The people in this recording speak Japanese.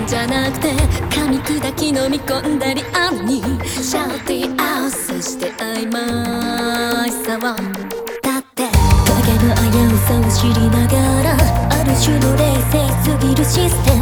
んじゃなくて噛み砕き飲み込んだりアルにシャウティーアウスして曖昧さはだって。影の危うさを知りながらある種の冷静すぎるシステム